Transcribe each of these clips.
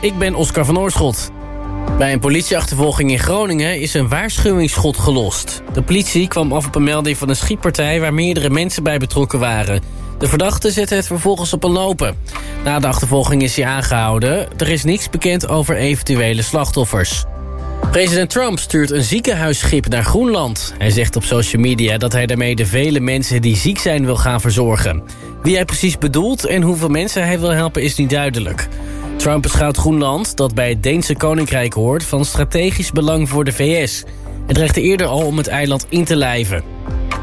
Ik ben Oscar van Oorschot. Bij een politieachtervolging in Groningen is een waarschuwingsschot gelost. De politie kwam af op een melding van een schietpartij... waar meerdere mensen bij betrokken waren. De verdachte zette het vervolgens op een lopen. Na de achtervolging is hij aangehouden. Er is niets bekend over eventuele slachtoffers. President Trump stuurt een ziekenhuisschip naar Groenland. Hij zegt op social media dat hij daarmee de vele mensen die ziek zijn wil gaan verzorgen. Wie hij precies bedoelt en hoeveel mensen hij wil helpen is niet duidelijk. Trump beschouwt Groenland, dat bij het Deense Koninkrijk hoort... van strategisch belang voor de VS. Het dreigde eerder al om het eiland in te lijven.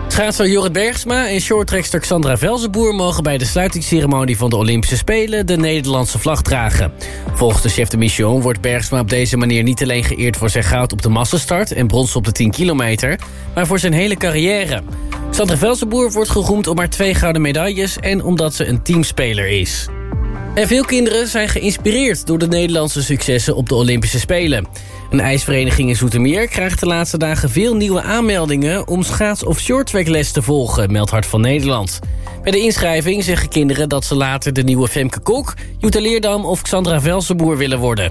Schaatser Jorrit Bergsma en shorttrekster Xandra Velzenboer... mogen bij de sluitingsceremonie van de Olympische Spelen... de Nederlandse vlag dragen. Volgens de chef de mission wordt Bergsma op deze manier... niet alleen geëerd voor zijn goud op de massastart... en brons op de 10 kilometer, maar voor zijn hele carrière. Xandra Velzenboer wordt geroemd om haar twee gouden medailles... en omdat ze een teamspeler is. En veel kinderen zijn geïnspireerd door de Nederlandse successen op de Olympische Spelen. Een ijsvereniging in Zoetermeer krijgt de laatste dagen veel nieuwe aanmeldingen... om schaats- of shorttrackles te volgen, meldt Hart van Nederland. Bij de inschrijving zeggen kinderen dat ze later de nieuwe Femke Kok... Jutta Leerdam of Xandra Velsenboer willen worden.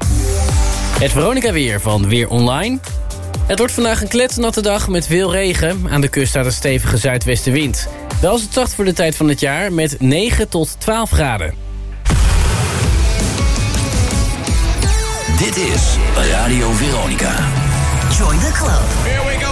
Het Veronica Weer van Weer Online. Het wordt vandaag een kletsnatte dag met veel regen. Aan de kust staat een stevige zuidwestenwind. Wel is het zacht voor de tijd van het jaar met 9 tot 12 graden. Dit is Radio Veronica. Join the club. Here we go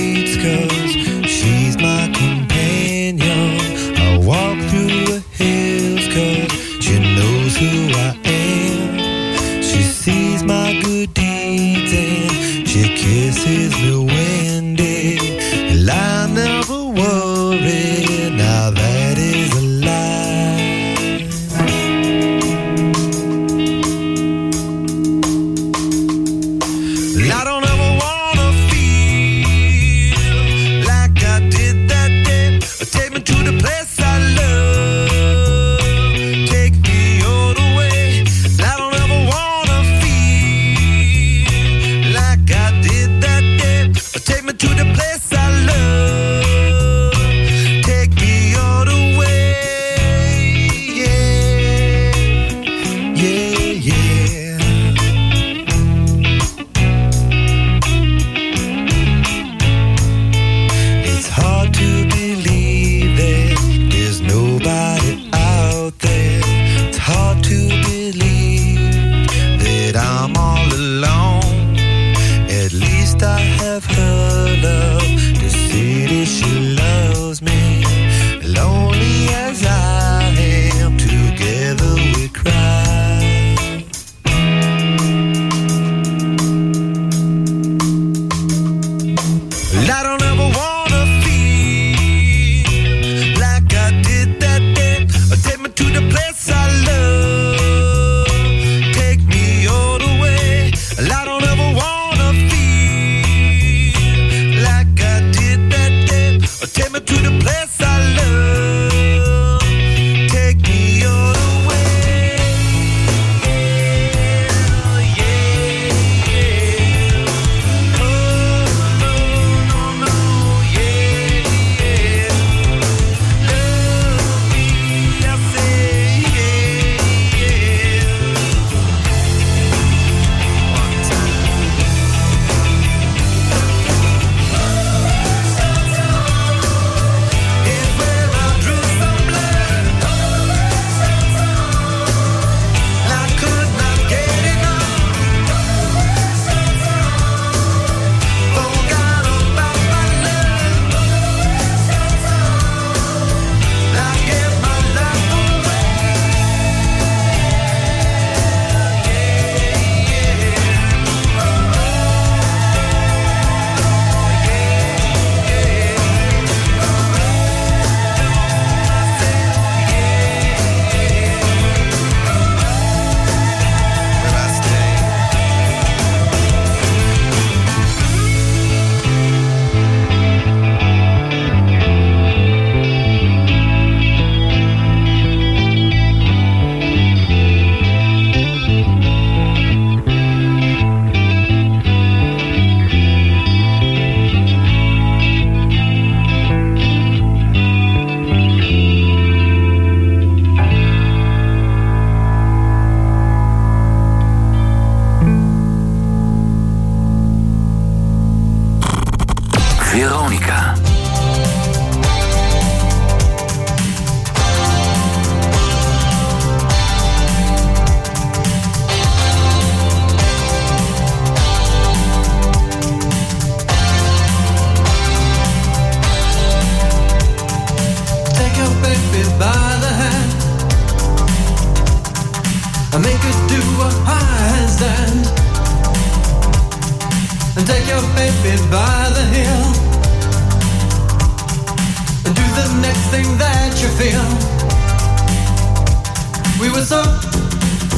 so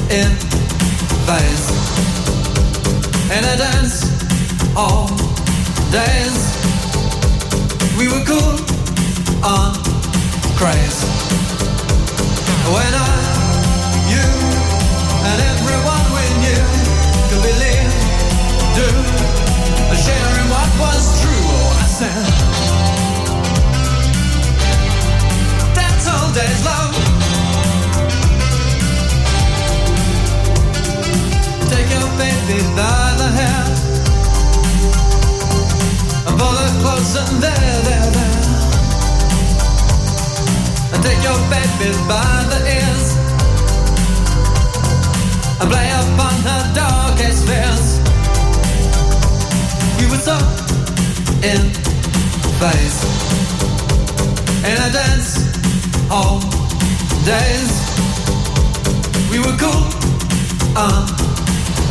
in weiß. And I dance, all days. We were cool on craze. When I baby by the hair. And pull her close and there, there, there. And take your baby by the ears. And play upon her darkest fears. We were so in place. In a dance all days. We were cool. Uh,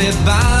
everybody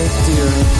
Shakespeare.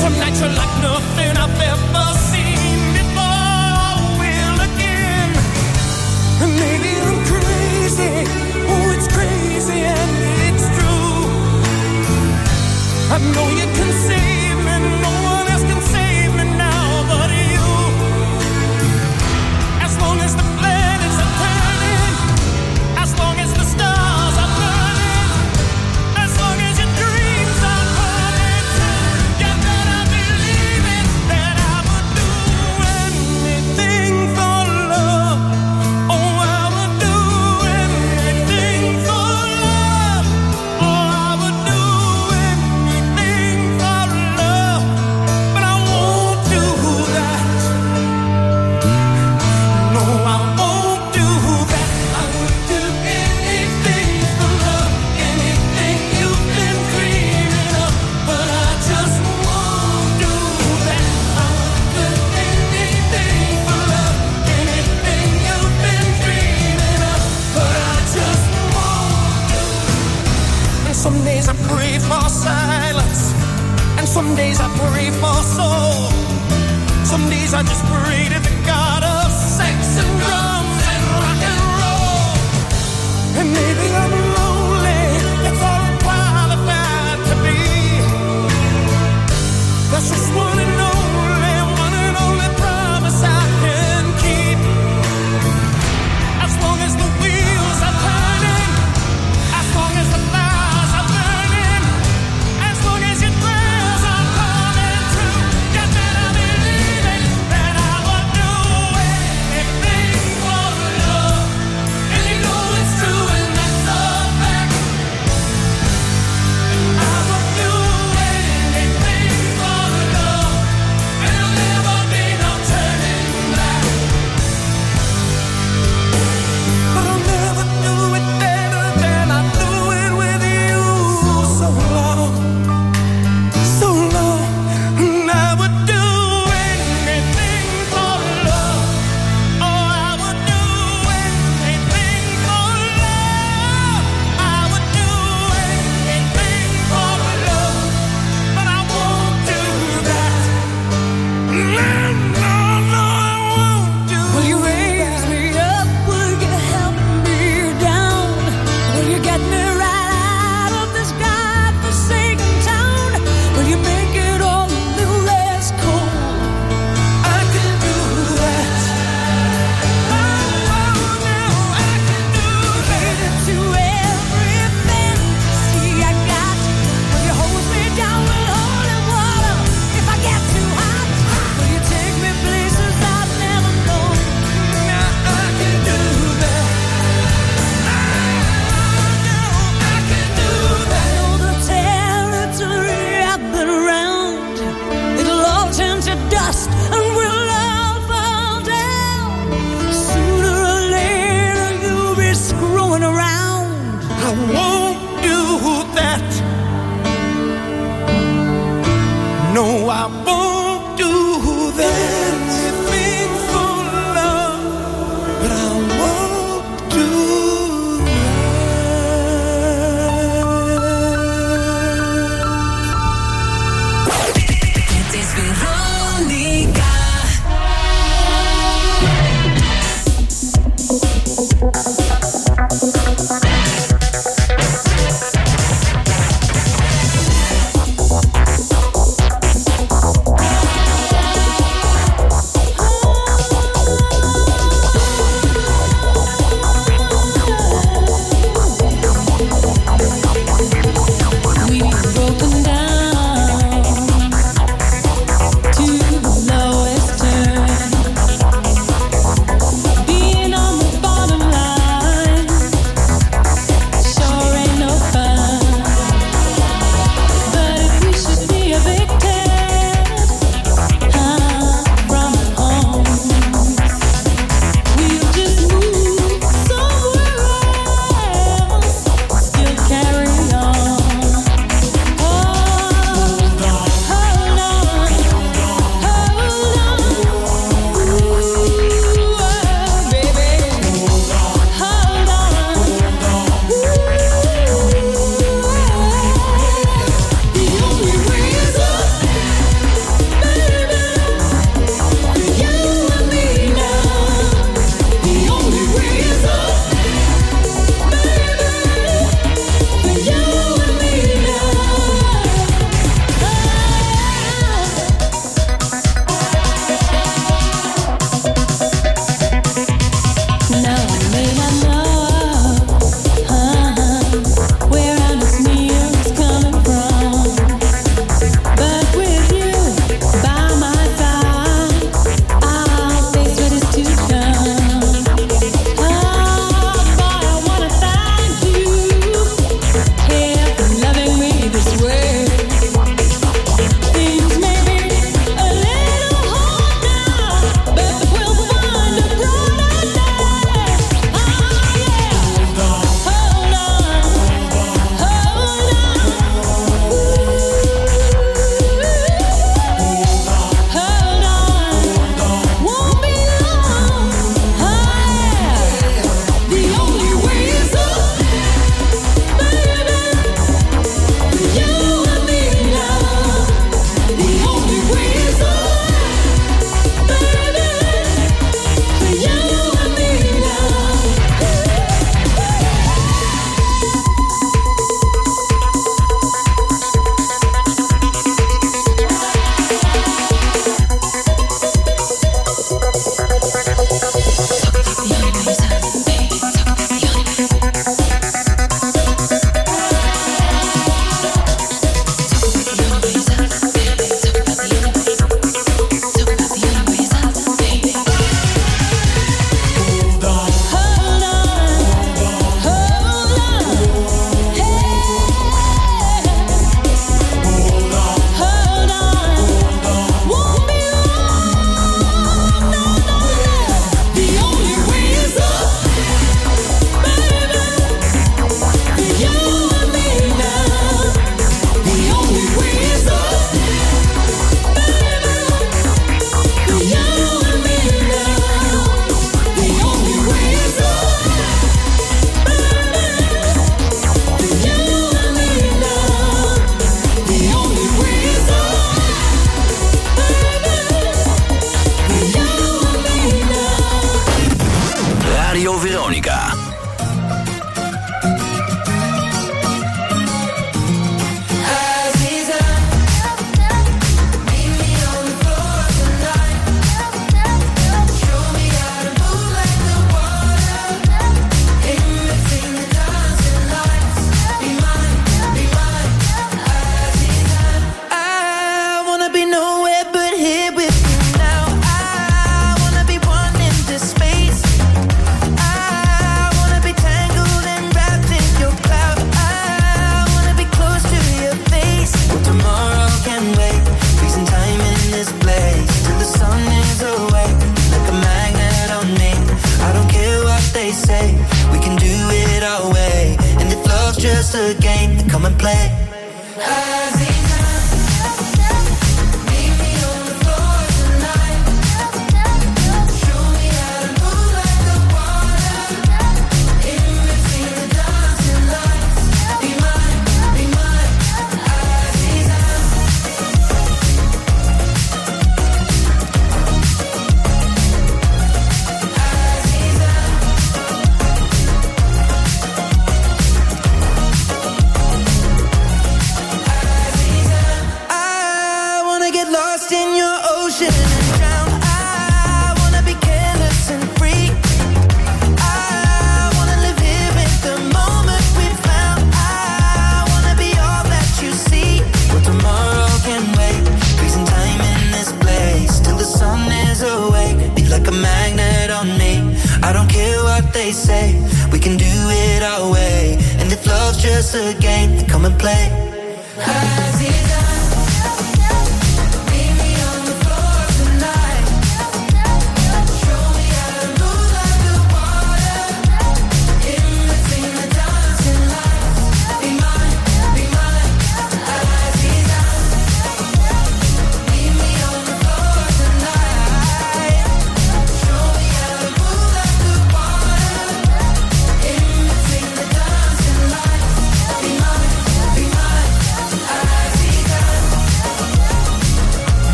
Some nights are like nothing I've ever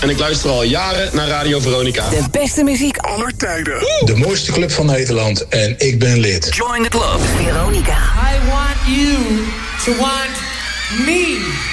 En ik luister al jaren naar Radio Veronica. De beste muziek aller tijden. De mooiste club van Nederland en ik ben lid. Join the club. Veronica. I want you to want me.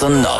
Wat nacht.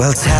Well, tell